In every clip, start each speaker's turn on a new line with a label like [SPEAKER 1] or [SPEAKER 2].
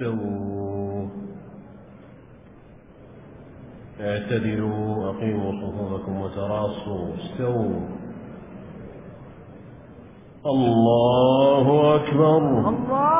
[SPEAKER 1] تستووا اعتدلوا أقيموا صفوفكم وتراصوا استووا. الله أكبر.
[SPEAKER 2] الله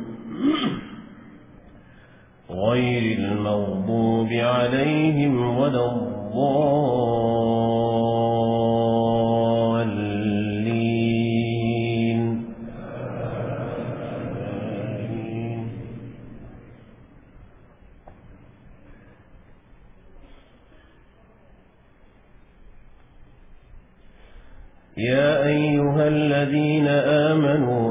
[SPEAKER 1] غير المغضوب عليهم ولا الضالين. يا أيها الذين آمنوا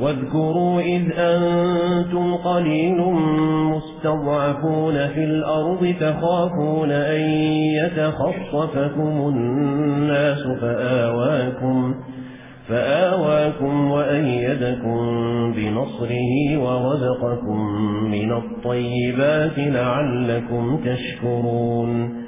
[SPEAKER 1] واذكروا إذ أنتم قليل مستضعفون في الأرض تخافون أن يتخصفكم الناس فآواكم فآواكم وأيدكم بنصره ورزقكم من الطيبات لعلكم تشكرون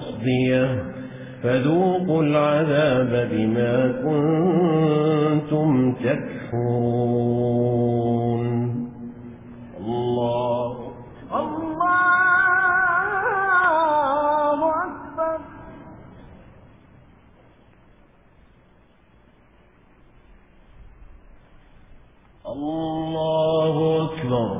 [SPEAKER 1] تصديه فذوقوا العذاب بما كنتم تكفرون. الله
[SPEAKER 2] الله أكبر.
[SPEAKER 1] الله أكبر.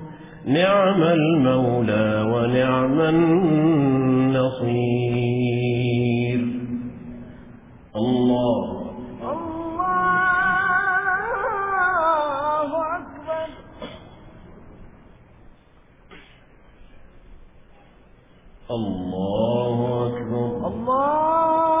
[SPEAKER 1] نعم المولى ونعم النصير. الله
[SPEAKER 2] الله أكبر.
[SPEAKER 1] الله أكبر.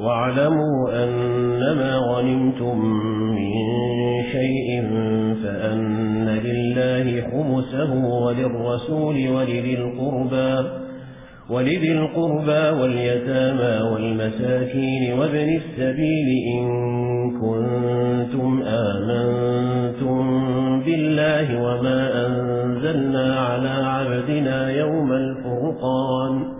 [SPEAKER 1] واعلموا أنما غنمتم من شيء فأن لله حمسه وللرسول ولذي القربى ولذي القربى واليتامى والمساكين وابن السبيل إن كنتم آمنتم بالله وما أنزلنا على عبدنا يوم الفرقان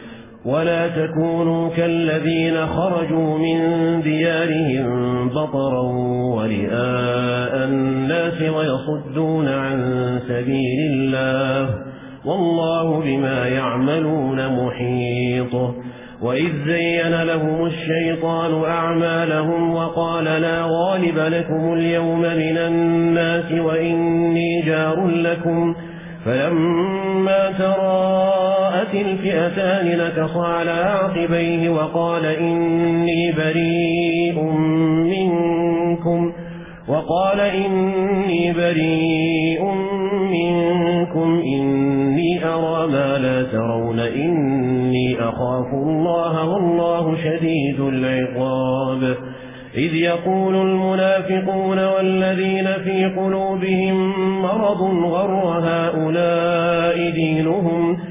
[SPEAKER 1] ولا تكونوا كالذين خرجوا من ديارهم بطرا ولآء الناس ويصدون عن سبيل الله والله بما يعملون محيط. وإذ زين لهم الشيطان أعمالهم وقال لا غالب لكم اليوم من الناس وإني جار لكم. فلما ترى فجاءت الفئتان نكص على عقبيه وقال إني بريء منكم وقال إني بريء منكم إني أرى ما لا ترون إني أخاف الله والله شديد العقاب إذ يقول المنافقون والذين في قلوبهم مرض غر هؤلاء دينهم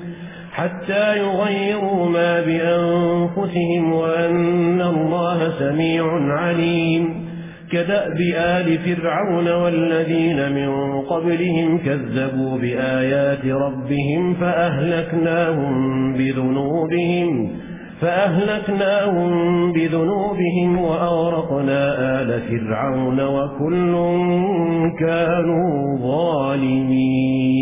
[SPEAKER 1] حتى يغيروا ما بأنفسهم وأن الله سميع عليم. كدأب آل فرعون والذين من قبلهم كذبوا بآيات ربهم فأهلكناهم بذنوبهم فأهلكناهم بذنوبهم وأورقنا آل فرعون وكل كانوا ظالمين.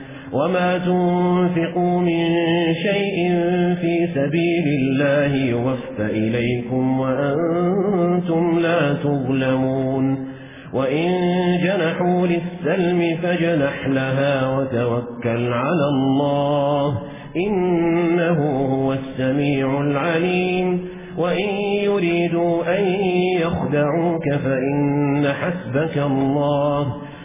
[SPEAKER 1] وما تنفقوا من شيء في سبيل الله يوفى إليكم وأنتم لا تظلمون وإن جنحوا للسلم فجنح لها وتوكل على الله إنه هو السميع العليم وإن يريدوا أن يخدعوك فإن حسبك الله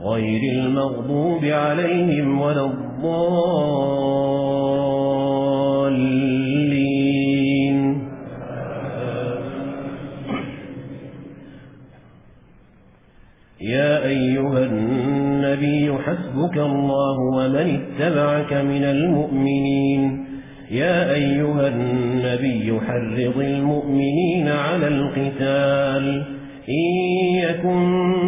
[SPEAKER 1] غير المغضوب عليهم ولا الضالين. يا أيها النبي حسبك الله ومن اتبعك من المؤمنين. يا أيها النبي حرض المؤمنين على القتال. إن يكن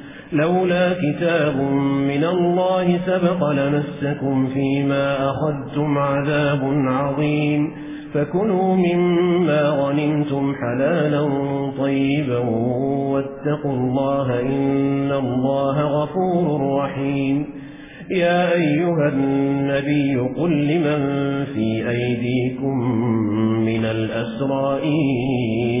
[SPEAKER 1] لولا كتاب من الله سبق لنسكم فيما أخذتم عذاب عظيم فكنوا مما غنمتم حلالا طيبا واتقوا الله إن الله غفور رحيم. يا أيها النبي قل لمن في أيديكم من الأسرائيل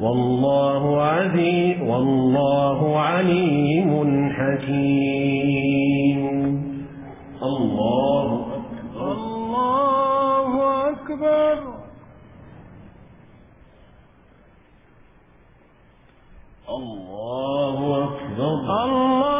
[SPEAKER 1] والله عزيز والله عليم حكيم. الله أكبر.
[SPEAKER 2] الله أكبر.
[SPEAKER 1] الله أكبر.
[SPEAKER 2] الله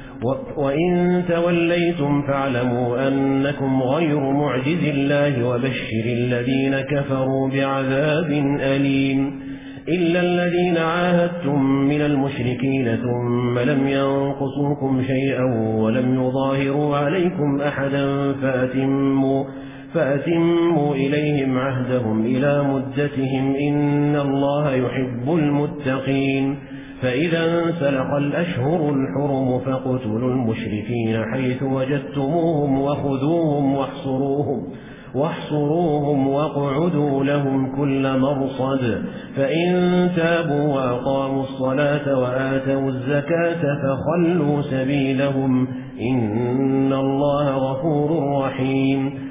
[SPEAKER 1] وإن توليتم فاعلموا أنكم غير معجز الله وبشر الذين كفروا بعذاب أليم إلا الذين عاهدتم من المشركين ثم لم ينقصوكم شيئا ولم يظاهروا عليكم أحدا فأتموا, فأتموا إليهم عهدهم إلى مدتهم إن الله يحب المتقين فإذا انسلق الأشهر الحرم فاقتلوا المشركين حيث وجدتموهم وخذوهم واحصروهم واحصروهم واقعدوا لهم كل مرصد. فإن تابوا وأقاموا الصلاة وآتوا الزكاة فخلوا سبيلهم. إن الله غفور رحيم.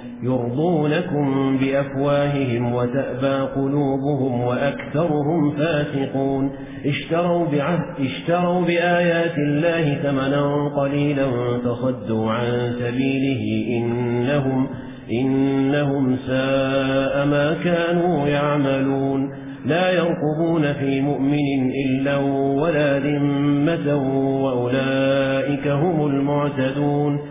[SPEAKER 1] يرضونكم بأفواههم وتأبى قلوبهم وأكثرهم فاسقون. اشتروا, بعهد اشتروا بآيات الله ثمنا قليلا فصدوا عن سبيله إنهم, إنهم ساء ما كانوا يعملون. لا يرقبون في مؤمن إلا ولا ذمة وأولئك هم المعتدون.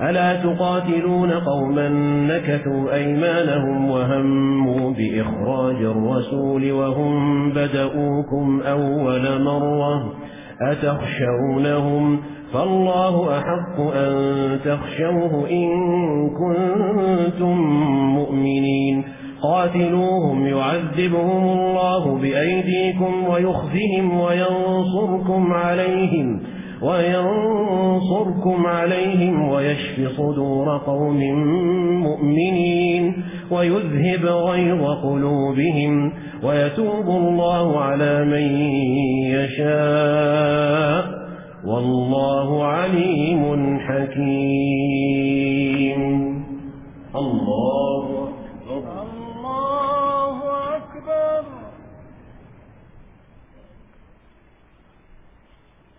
[SPEAKER 1] ألا تقاتلون قوما نكثوا أيمانهم وهموا بإخراج الرسول وهم بدأوكم أول مرة أتخشونهم فالله أحق أن تخشوه إن كنتم مؤمنين قاتلوهم يعذبهم الله بأيديكم ويخزهم وينصركم عليهم وينصركم عليهم ويشف صدور قوم مؤمنين ويذهب غيظ قلوبهم ويتوب الله على من يشاء والله عليم حكيم الله أكبر.
[SPEAKER 2] الله أكبر.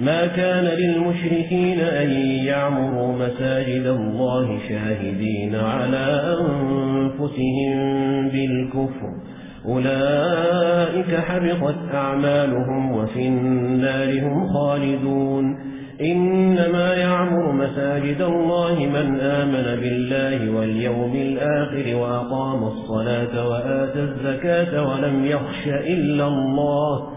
[SPEAKER 1] ما كان للمشركين أن يعمروا مساجد الله شاهدين على أنفسهم بالكفر. أولئك حبطت أعمالهم وفي النار هم خالدون. إنما يعمر مساجد الله من آمن بالله واليوم الآخر وأقام الصلاة وآت الزكاة ولم يخش إلا الله.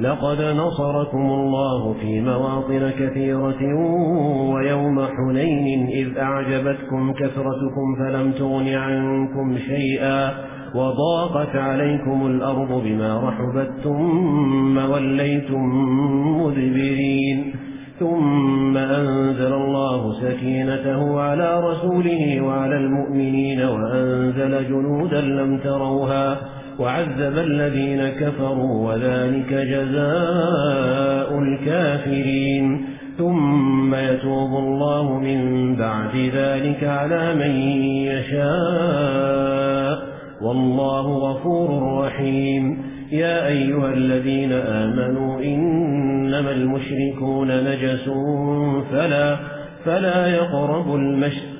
[SPEAKER 1] لقد نصركم الله في مواطن كثيرة ويوم حنين إذ أعجبتكم كثرتكم فلم تغن عنكم شيئا وضاقت عليكم الأرض بما رحبت ثم وليتم مذبرين ثم أنزل الله سكينته على رسوله وعلى المؤمنين وأنزل جنودا لم تروها وعذب الذين كفروا وذلك جزاء الكافرين. ثم يتوب الله من بعد ذلك على من يشاء. والله غفور رحيم. يا أيها الذين آمنوا إنما المشركون نجس فلا, فلا يقربوا المشركون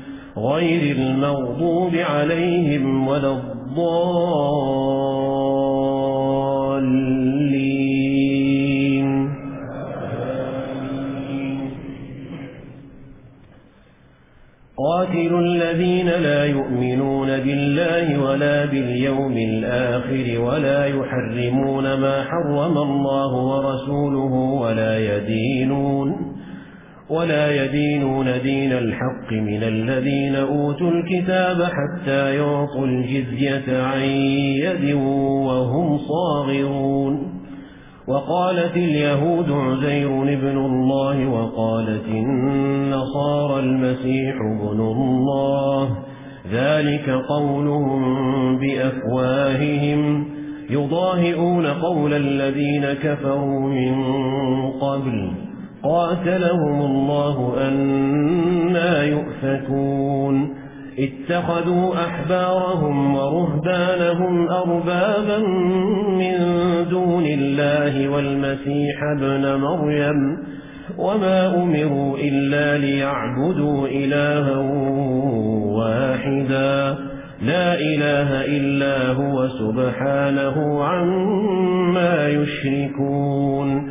[SPEAKER 1] غير المغضوب عليهم ولا الضالين. قاتلوا الذين لا يؤمنون بالله ولا باليوم الآخر ولا يحرمون ما حرم الله ورسوله ولا يدينون ولا يدينون دين الحق من الذين أوتوا الكتاب حتى يعطوا الجزية عن يد وهم صاغرون وقالت اليهود عزير ابن الله وقالت النصار المسيح ابن الله ذلك قولهم بأفواههم يضاهئون قول الذين كفروا من قبل قاتلهم الله أنا يؤفكون. اتخذوا أحبارهم ورهبانهم أربابا من دون الله والمسيح ابن مريم وما أمروا إلا ليعبدوا إلها واحدا. لا إله إلا هو سبحانه عما يشركون.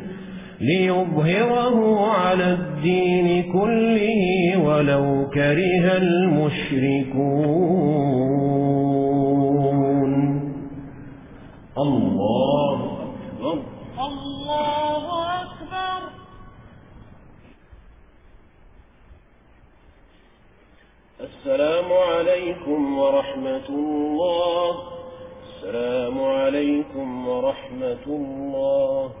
[SPEAKER 1] ليظهره على الدين كله ولو كره المشركون الله أكبر
[SPEAKER 2] الله أكبر
[SPEAKER 1] السلام عليكم ورحمة الله السلام عليكم ورحمة الله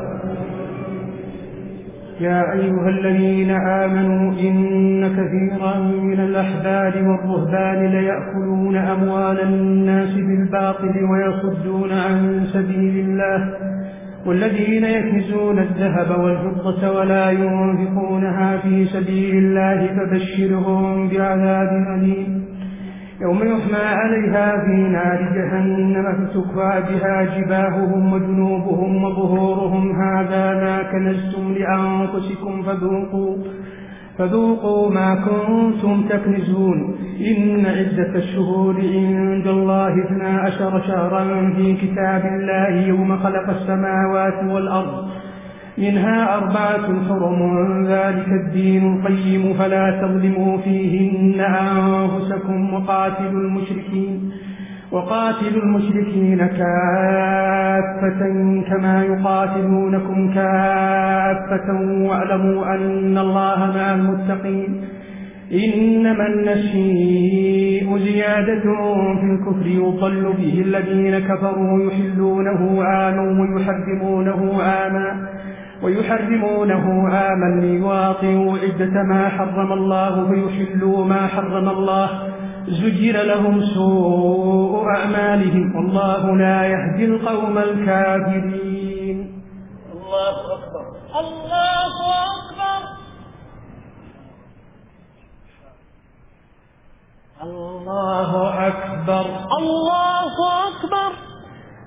[SPEAKER 3] يا أيها الذين آمنوا إن كثيرا من الأحبار والرهبان ليأكلون أموال الناس بالباطل ويصدون عن سبيل الله والذين يكزون الذهب والفضة ولا ينفقونها في سبيل الله فبشرهم بعذاب أليم يوم يحمى عليها في نار جهنم فتكفى بها جباههم وجنوبهم وظهورهم. هذا ما كنزتم لأنفسكم فذوقوا فذوقوا ما كنتم تكنزون. إن عدة الشهور عند الله اثنا عشر شهرا في كتاب الله يوم خلق السماوات والأرض. منها أربعة حرم ذلك الدين القيم فلا تظلموا فيهن أنفسكم وقاتلوا المشركين وقاتلوا المشركين كافة كما يقاتلونكم كافة واعلموا أن الله مع المتقين. إنما النشيء زيادة في الكفر يضل به الذين كفروا يحلونه عاما ويحرمونه عاما ويحرمونه عاما ليواطئوا عدة ما حرم الله ويحلوا ما حرم الله. زجر لهم سوء أعمالهم. والله لا يهدي القوم الكافرين.
[SPEAKER 1] الله أكبر.
[SPEAKER 2] الله أكبر.
[SPEAKER 3] الله أكبر.
[SPEAKER 2] الله أكبر.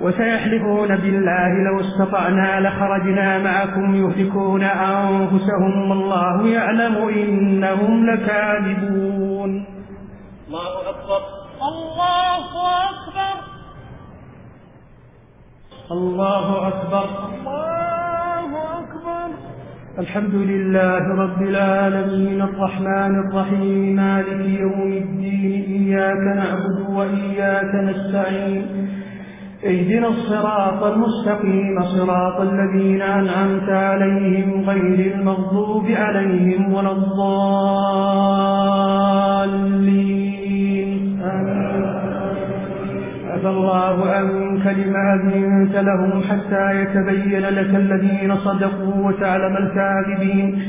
[SPEAKER 3] وسيحلفون بالله لو استطعنا لخرجنا معكم يهلكون أنفسهم والله يعلم إنهم لكاذبون.
[SPEAKER 1] الله أكبر
[SPEAKER 2] الله أكبر
[SPEAKER 3] الله أكبر
[SPEAKER 2] الله أكبر
[SPEAKER 3] الحمد لله رب العالمين الرحمن الرحيم مالك يوم الدين إياك نعبد وإياك نستعين اهدنا الصراط المستقيم صراط الذين أنعمت عليهم غير المغضوب عليهم ولا الضالين. أبى الله أنك لما أذنت لهم حتى يتبين لك الذين صدقوا وتعلم الكاذبين.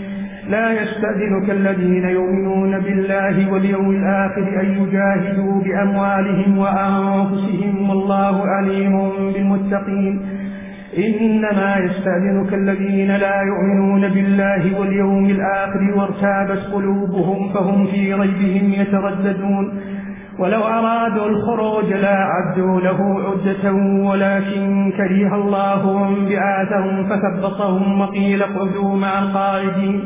[SPEAKER 3] لا يستأذنك الذين يؤمنون بالله واليوم الآخر أن يجاهدوا بأموالهم وأنفسهم والله عليم بالمتقين إنما يستأذنك الذين لا يؤمنون بالله واليوم الآخر وارتابت قلوبهم فهم في ريبهم يترددون ولو أرادوا الخروج لا عدوا له عدة ولكن كريه الله بآثهم فثبطهم وقيل اقعدوا مع القائدين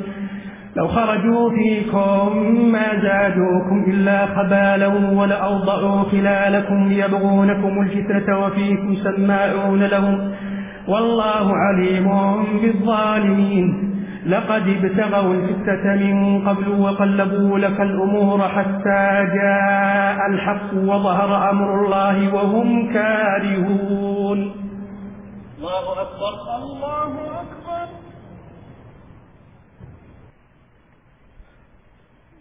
[SPEAKER 3] لو خرجوا فيكم ما زادوكم إلا خبالا ولأوضعوا خلالكم يبغونكم الفتنة وفيكم سماعون لهم والله عليم بالظالمين. لقد ابتغوا الفتة من قبل وقلبوا لك الأمور حتى جاء الحق وظهر أمر الله وهم كارهون.
[SPEAKER 1] الله أكبر.
[SPEAKER 2] الله أكبر.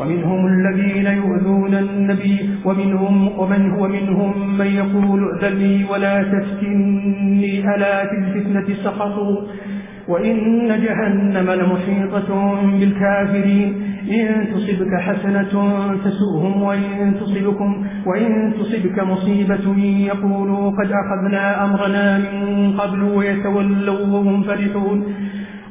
[SPEAKER 3] ومنهم الذين يؤذون النبي ومنهم ومن هو منهم من يقول أذني ولا تفتني ألا في الفتنة سقطوا؟ وإن جهنم لمحيطة بالكافرين. إن تصبك حسنة تسؤهم وإن تصبكم وإن تصبك مصيبة يقولوا قد أخذنا أمرنا من قبل ويتولوا وهم فرحون.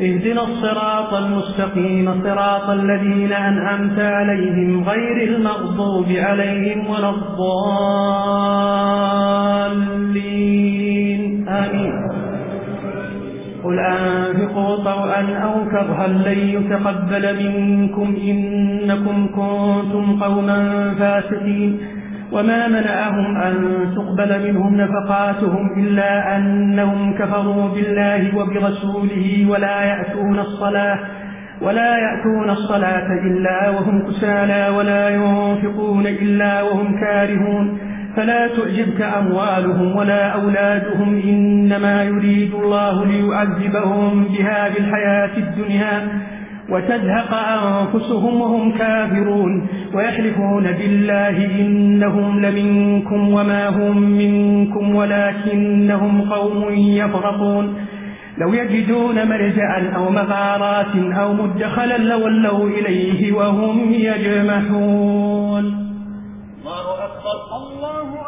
[SPEAKER 3] اهدنا الصراط المستقيم صراط الذين أنعمت عليهم غير المغضوب عليهم ولا الضالين. آمين. قل أنفقوا طوءا أو كرها لن يتقبل منكم إنكم كنتم قوما فاسقين. وما منعهم أن تقبل منهم نفقاتهم إلا أنهم كفروا بالله وبرسوله ولا يأتون الصلاة ولا يأتون الصلاة إلا وهم كسالى ولا ينفقون إلا وهم كارهون فلا تعجبك أموالهم ولا أولادهم إنما يريد الله ليعذبهم بها بالحياة الدنيا وتزهق أنفسهم وهم كافرون ويحلفون بالله إنهم لمنكم وما هم منكم ولكنهم قوم يفرقون لو يجدون مرجعا أو مغارات أو مدخلا لولوا إليه وهم يجمحون
[SPEAKER 1] الله أكبر.
[SPEAKER 2] الله أكبر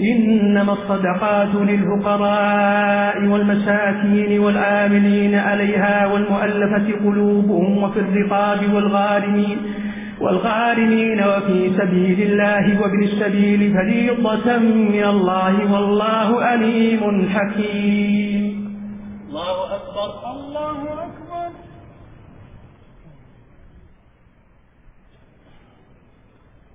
[SPEAKER 3] إنما الصدقات للفقراء والمساكين والآملين عليها والمؤلفة قلوبهم وفي الرقاب والغارمين والغارمين وفي سبيل الله وابن السبيل فريضة من الله والله أليم حكيم.
[SPEAKER 1] الله أكبر.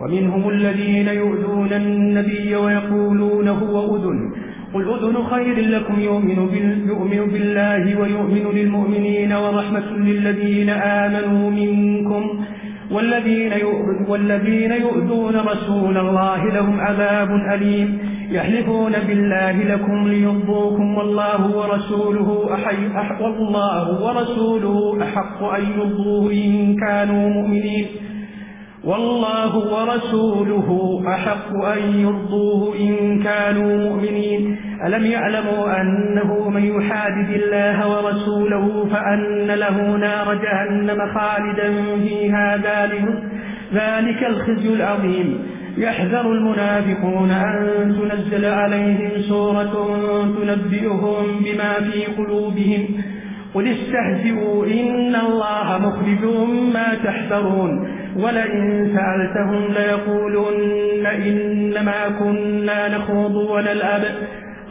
[SPEAKER 3] ومنهم الذين يؤذون النبي ويقولون هو أذن. قل أذن خير لكم يؤمن, بال... يؤمن بالله ويؤمن للمؤمنين ورحمة للذين آمنوا منكم والذين, يؤذ... والذين يؤذون رسول الله لهم عذاب أليم. يحلفون بالله لكم ليرضوكم والله ورسوله أحي... أح... والله ورسوله أحق أن يرضوه إن كانوا مؤمنين. والله ورسوله أحق أن يرضوه إن كانوا مؤمنين. ألم يعلموا أنه من يحادد الله ورسوله فأن له نار جهنم خالدا فيها ذلك الخزي العظيم. يحذر المنافقون أن تنزل عليهم سورة تنبئهم بما في قلوبهم قل استهزئوا إن الله مخرج ما تحذرون ولئن سألتهم ليقولن إنما كنا نخوض وللأب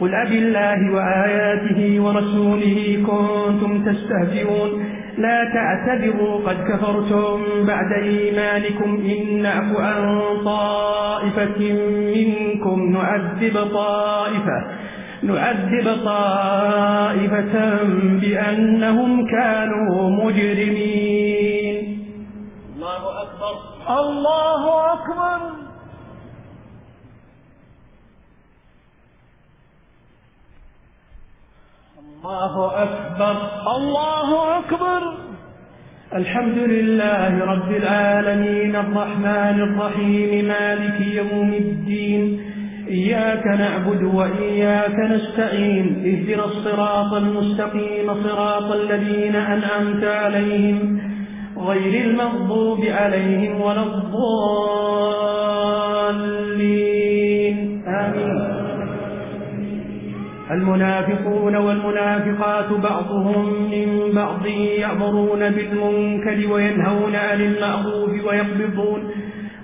[SPEAKER 3] قل أبي الله وآياته ورسوله كنتم تستهزئون لا تعتبروا قد كفرتم بعد إيمانكم إن أفؤا طائفة منكم نعذب طائفة نعذب طائفة بأنهم كانوا مجرمين.
[SPEAKER 1] الله أكبر.
[SPEAKER 2] الله أكبر.
[SPEAKER 3] الله أكبر.
[SPEAKER 2] الله أكبر.
[SPEAKER 3] الحمد لله رب العالمين الرحمن الرحيم مالك يوم الدين إياك نعبد وإياك نستعين اهدنا الصراط المستقيم صراط الذين أنعمت عليهم غير المغضوب عليهم ولا الضالين. آمين. المنافقون والمنافقات بعضهم من بعض يأمرون بالمنكر وينهون عن المعروف ويقبضون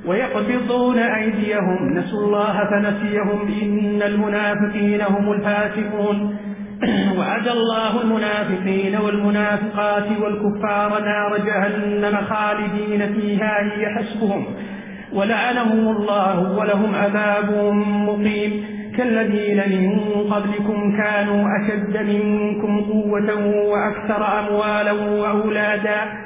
[SPEAKER 3] ويقبضون أيديهم. نسوا الله فنسيهم. إن المنافقين هم الفاسقون. وعد الله المنافقين والمنافقات والكفار نار جهنم خالدين فيها هي حسبهم ولعنهم الله ولهم عذاب مقيم. كالذين من قبلكم كانوا أشد منكم قوة وأكثر أموالا وأولادا.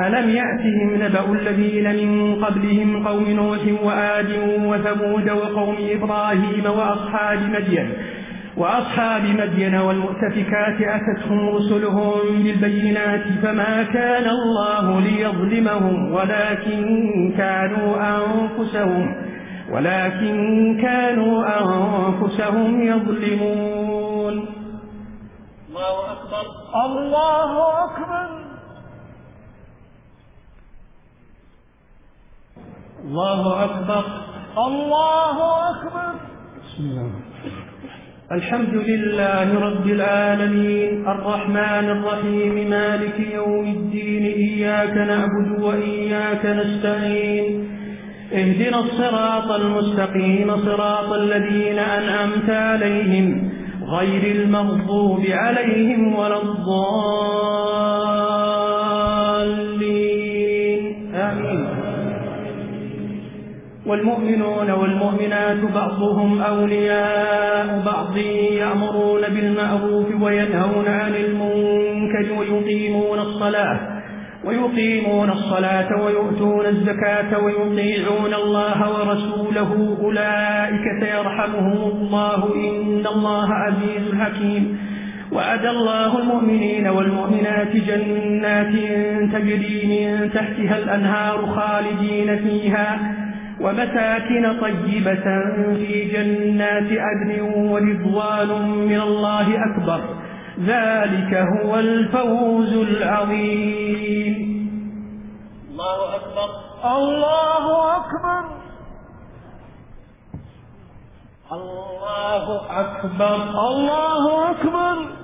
[SPEAKER 3] ألم يأتهم نبأ الذين من قبلهم قوم نوح وآد وثمود وقوم إبراهيم وأصحاب مدين وأصحاب مدين والمؤتفكات أتتهم رسلهم بالبينات فما كان الله ليظلمهم ولكن كانوا أنفسهم ولكن كانوا أنفسهم يظلمون
[SPEAKER 1] الله أكبر
[SPEAKER 2] الله أكبر
[SPEAKER 3] الله أكبر
[SPEAKER 2] الله أكبر
[SPEAKER 3] بسم الله الحمد لله رب العالمين الرحمن الرحيم مالك يوم الدين إياك نعبد وإياك نستعين اهدنا الصراط المستقيم صراط الذين أنأمت عليهم غير المغضوب عليهم ولا الضالين والمؤمنون والمؤمنات بعضهم أولياء بعض يأمرون بالمعروف وينهون عن المنكر ويقيمون الصلاة ويقيمون الصلاة ويؤتون الزكاة ويطيعون الله ورسوله أولئك سيرحمهم الله إن الله عزيز حكيم وأدى الله المؤمنين والمؤمنات جنات تجري من تحتها الأنهار خالدين فيها ومساكن طيبة في جنات أدن ورضوان من الله أكبر. ذلك هو الفوز العظيم.
[SPEAKER 1] الله أكبر
[SPEAKER 2] الله أكبر.
[SPEAKER 1] الله أكبر.
[SPEAKER 2] الله أكبر, الله أكبر.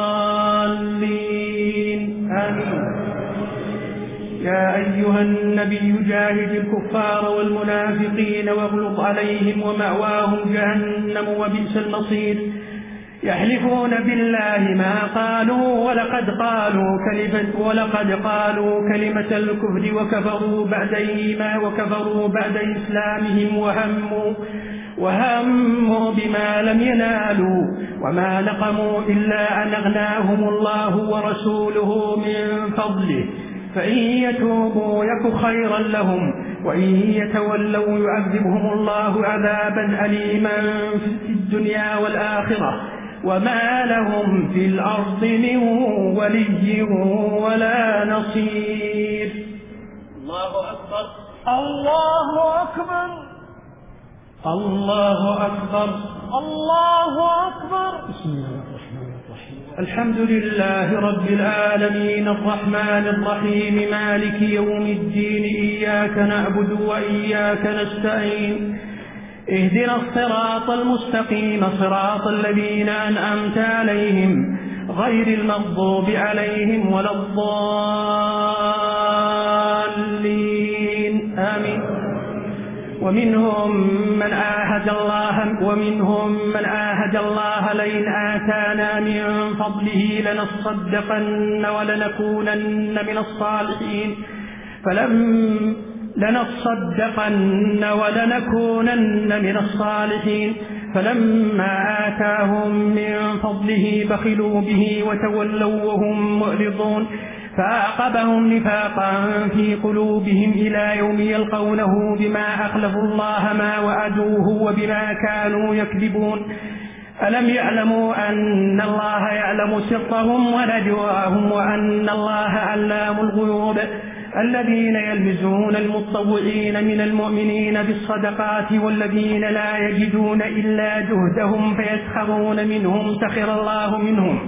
[SPEAKER 3] يا أيها النبي جاهد الكفار والمنافقين واغلق عليهم ومأواهم جهنم وبئس المصير. يحلفون بالله ما قالوا ولقد قالوا كلمة ولقد قالوا كلمة الكفر وكفروا بعد ما وكفروا بعد إسلامهم وهموا وهموا بما لم ينالوا وما نقموا إلا أن أغناهم الله ورسوله من فضله. فإن يتوبوا يك خيرا لهم وإن يتولوا يعذبهم الله عذابا أليما في الدنيا والآخرة. وما لهم في الأرض من ولي ولا نصير.
[SPEAKER 1] الله أكبر.
[SPEAKER 2] الله أكبر.
[SPEAKER 3] الله أكبر.
[SPEAKER 2] الله أكبر.
[SPEAKER 3] بسم الله. الحمد لله رب العالمين الرحمن الرحيم مالك يوم الدين إياك نعبد وإياك نستعين. اهدنا الصراط المستقيم صراط الذين أنأمت عليهم غير المغضوب عليهم ولا الضال ومنهم من آهد الله ومنهم من آهد الله لئن آتانا من فضله لنصدقن ولنكونن من الصالحين. فلم لنصدقن ولنكونن من الصالحين. فلما آتاهم من فضله بخلوا به وتولوا وهم مؤرضون. فأعقبهم نفاقا في قلوبهم إلى يوم يلقونه بما أخلفوا الله ما وعدوه وبما كانوا يكذبون. ألم يعلموا أن الله يعلم سرهم ونجواهم وأن الله علام الغيوب؟ الذين يلمزون المطوعين من المؤمنين بالصدقات والذين لا يجدون إلا جهدهم فيسخرون منهم سخر الله منهم.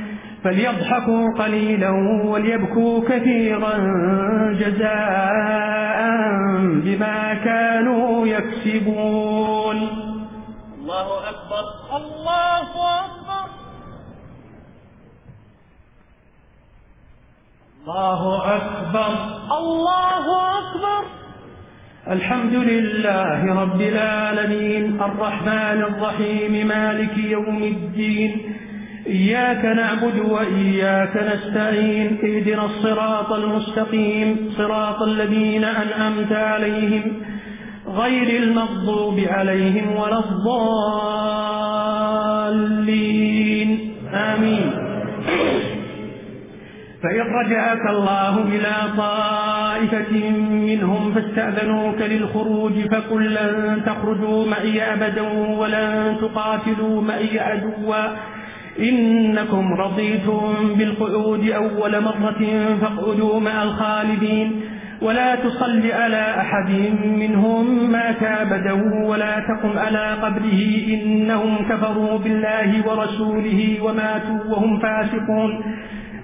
[SPEAKER 3] فليضحكوا قليلا وليبكوا كثيرا جزاء بما كانوا يكسبون
[SPEAKER 1] الله أكبر
[SPEAKER 2] الله أكبر
[SPEAKER 3] الله أكبر
[SPEAKER 2] الله أكبر
[SPEAKER 3] الحمد لله رب العالمين الرحمن الرحيم مالك يوم الدين إياك نعبد وإياك نستعين اهدنا الصراط المستقيم صراط الذين أنأمت عليهم غير المغضوب عليهم ولا الضالين. آمين. فإن رجعك الله إلى طائفة منهم فاستأذنوك للخروج فقل لن تخرجوا معي أبدا ولن تقاتلوا معي عدوا. إنكم رضيتم بالقعود أول مرة فاقعدوا مع الخالدين ولا تصل على أحد منهم ما أبدا ولا تقم على قبره إنهم كفروا بالله ورسوله وماتوا وهم فاسقون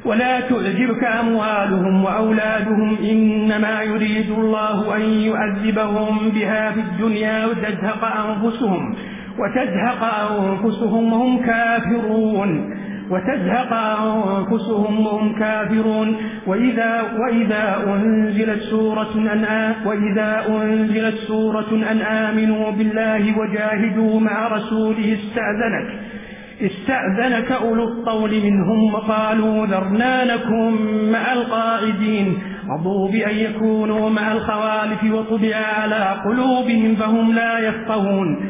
[SPEAKER 3] ولا تعجبك أموالهم وأولادهم إنما يريد الله أن يؤذبهم بها في الدنيا وتزهق أنفسهم وتزهق أنفسهم وهم كافرون. وتزهق أنفسهم وهم كافرون. وإذا, وإذا أنزلت سورة أن وإذا أنزلت سورة أن آمنوا بالله وجاهدوا مع رسوله استأذنك استأذنك أولو الطول منهم وقالوا ذرنانكم مع القائدين رضوا بأن يكونوا مع الخوالف وطبع على قلوبهم فهم لا يفقهون.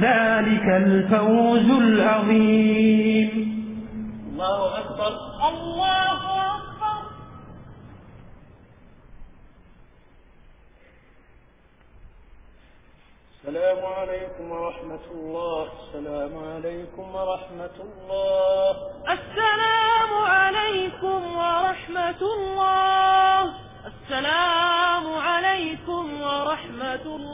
[SPEAKER 3] ذلك الفوز العظيم.
[SPEAKER 1] الله أكبر
[SPEAKER 2] الله أكبر
[SPEAKER 1] السلام عليكم ورحمة الله السلام عليكم ورحمة الله
[SPEAKER 2] السلام عليكم ورحمة الله السلام عليكم ورحمة الله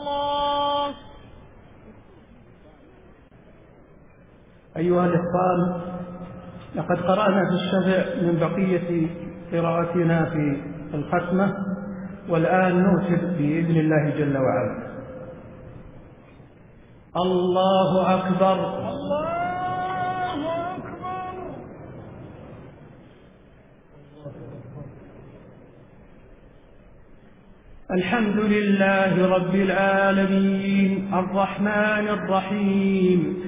[SPEAKER 3] أيها الإخوان لقد قرأنا في الشفع من بقية قراءتنا في الختمة والآن نوتب بإذن الله جل وعلا. الله أكبر
[SPEAKER 2] الله أكبر.
[SPEAKER 3] الحمد لله رب العالمين الرحمن الرحيم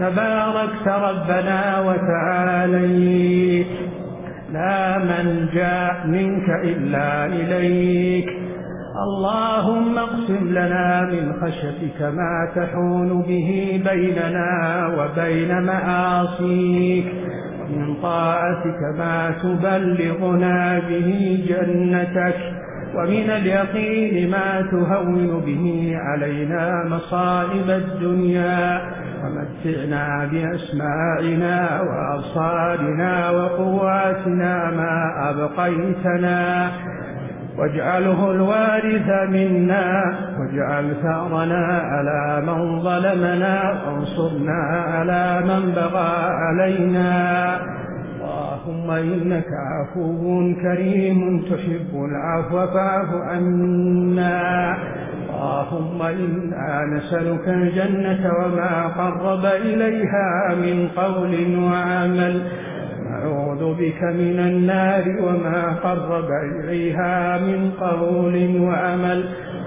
[SPEAKER 3] تباركت ربنا وتعاليت. لا من جاء منك إلا إليك. اللهم اقسم لنا من خشفك ما تحون به بيننا وبين معاصيك. من طاعتك ما تبلغنا به جنتك. ومن اليقين ما تهون به علينا مصائب الدنيا. متعنا بأسماعنا وأبصارنا وقواتنا ما أبقيتنا. واجعله الوارث منا واجعل ثأرنا على من ظلمنا وانصرنا على من بغى علينا. اللهم إنك عفو كريم تحب العفو فاعف عنا. اللهم إنا نسألك الجنة وما قرب إليها من قول وعمل. أعوذ بك من النار وما قرب إليها من قول وعمل.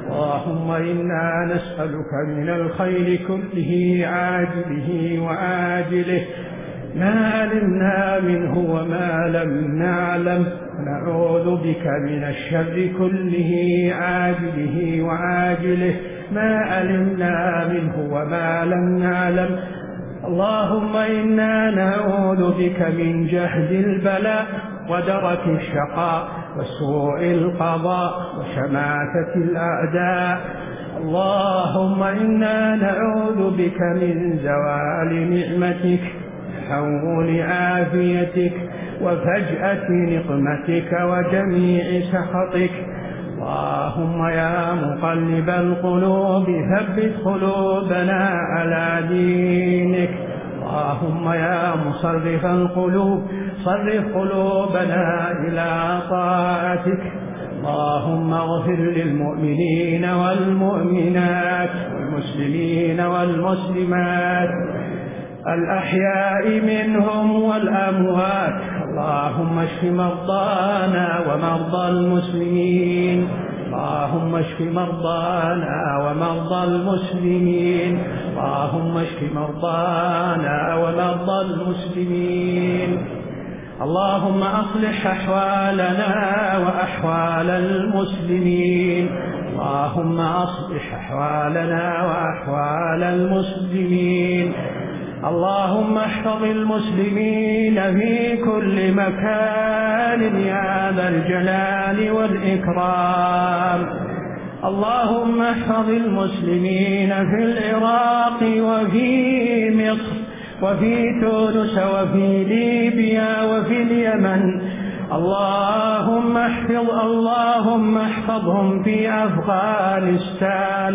[SPEAKER 3] اللهم إنا نسألك من الخير كله عاجله وآجله. ما علمنا منه وما لم نعلم نعوذ بك من الشر كله عاجله وعاجله ما علمنا منه وما لم نعلم اللهم إنا نعوذ بك من جهد البلاء ودرك الشقاء وسوء القضاء وشماتة الأعداء اللهم إنا نعوذ بك من زوال نعمتك تحول عافيتك وفجأة نقمتك وجميع سخطك. اللهم يا مقلب القلوب ثبت قلوبنا على دينك. اللهم يا مصرف القلوب صرف قلوبنا إلى طاعتك. اللهم اغفر للمؤمنين والمؤمنات والمسلمين والمسلمات. الأحياء منهم والأموات. اللهم اشف مرضانا ومرضى المسلمين. اللهم اشف مرضانا ومرضى المسلمين. اللهم اشف مرضانا ومرضى المسلمين. اللهم أصلح أحوالنا وأحوال المسلمين. اللهم أصلح أحوالنا وأحوال المسلمين. اللهم احفظ المسلمين في كل مكان يا ذا الجلال والإكرام. اللهم احفظ المسلمين في العراق وفي مصر وفي تونس وفي ليبيا وفي اليمن. اللهم احفظ اللهم احفظهم في أفغانستان.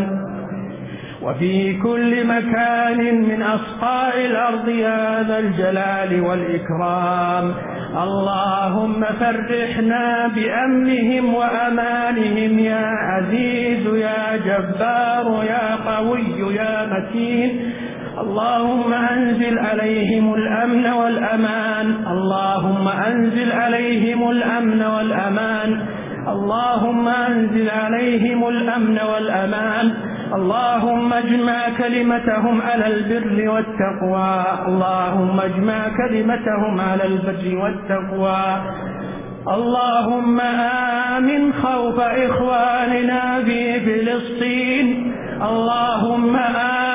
[SPEAKER 3] وفي كل مكان من أصفاء الأرض يا ذا الجلال والإكرام. اللهم فرحنا بأمنهم وأمانهم يا عزيز يا جبار يا قوي يا متين. اللهم أنزل عليهم الأمن والأمان. اللهم أنزل عليهم الأمن والأمان. اللهم أنزل عليهم الأمن والأمان. اللهم اجمع كلمتهم على البر والتقوى. اللهم اجمع كلمتهم على البر والتقوى. اللهم آمن خوف إخواننا في فلسطين. اللهم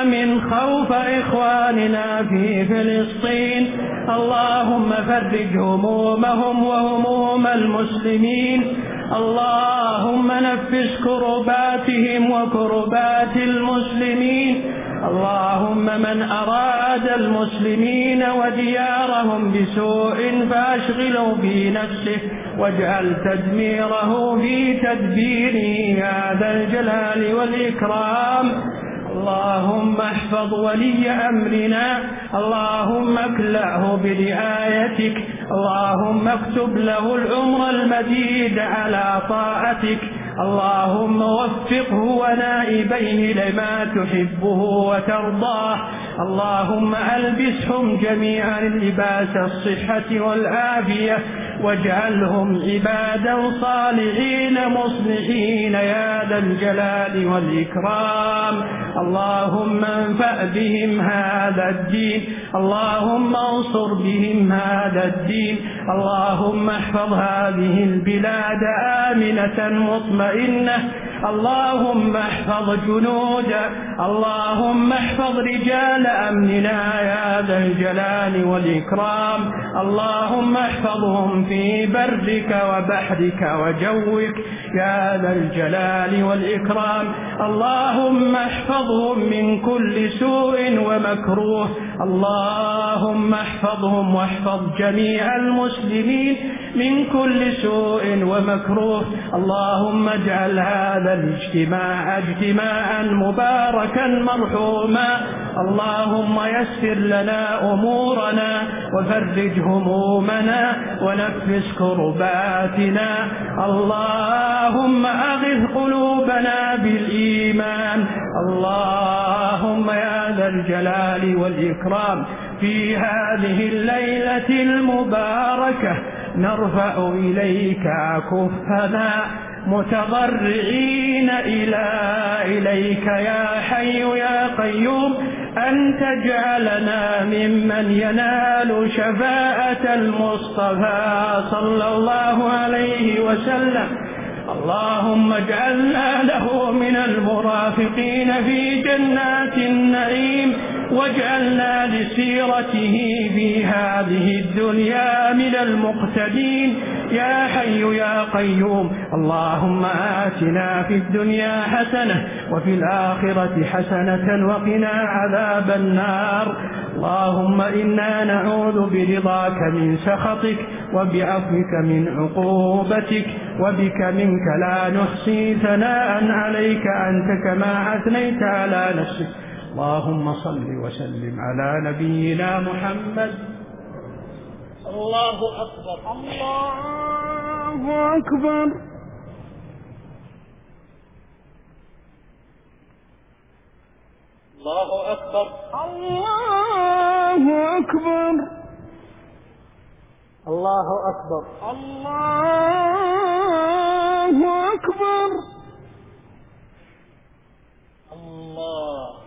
[SPEAKER 3] آمن خوف إخواننا في فلسطين. اللهم فرج همومهم وهموم المسلمين. اللهم نفس كرباتهم وكربات المسلمين. اللهم من أراد المسلمين وديارهم بسوء فأشغله في نفسه واجعل تدميره في تدبيره. هذا الجلال والإكرام. اللهم احفظ ولي أمرنا اللهم اكلعه برعايتك اللهم اكتب له العمر المديد على طاعتك اللهم وفقه ونائبيه لما تحبه وترضاه اللهم ألبسهم جميعا لباس الصحة والعافية واجعلهم عبادا صالحين مصلحين يا ذا الجلال والإكرام. اللهم انفأ بهم هذا الدين. اللهم انصر بهم هذا الدين. اللهم احفظ هذه البلاد آمنة مطمئنة. اللهم احفظ جنودك اللهم احفظ رجال أمننا يا ذا الجلال والإكرام اللهم احفظهم في برك وبحرك وجوك يا ذا الجلال والإكرام اللهم احفظهم من كل سوء ومكروه اللهم احفظهم واحفظ جميع المسلمين من كل سوء ومكروه. اللهم اجعل هذا الاجتماع اجتماعا مباركا مرحوما. اللهم يسر لنا أمورنا وفرج همومنا ونفس كرباتنا. اللهم أغذ قلوبنا بالإيمان. اللهم يا ذا الجلال والإكرام. في هذه الليلة المباركة نرفع إليك كفنا متضرعين إلى إليك يا حي يا قيوم أن تجعلنا ممن ينال شفاءة المصطفى صلى الله عليه وسلم. اللهم اجعلنا له من المرافقين في جنات النعيم. واجعلنا لسيرته في هذه الدنيا من المقتدين. يا حي يا قيوم اللهم آتنا في الدنيا حسنة وفي الآخرة حسنة وقنا عذاب النار. اللهم إنا نعوذ برضاك من سخطك وبعفوك من عقوبتك وبك منك لا نحصي ثناء عليك أنت كما أثنيت على نفسك. اللهم صل وسلم على نبينا محمد.
[SPEAKER 1] الله أكبر.
[SPEAKER 2] الله أكبر.
[SPEAKER 1] الله أكبر.
[SPEAKER 2] الله أكبر.
[SPEAKER 1] الله أكبر.
[SPEAKER 2] الله أكبر.
[SPEAKER 1] الله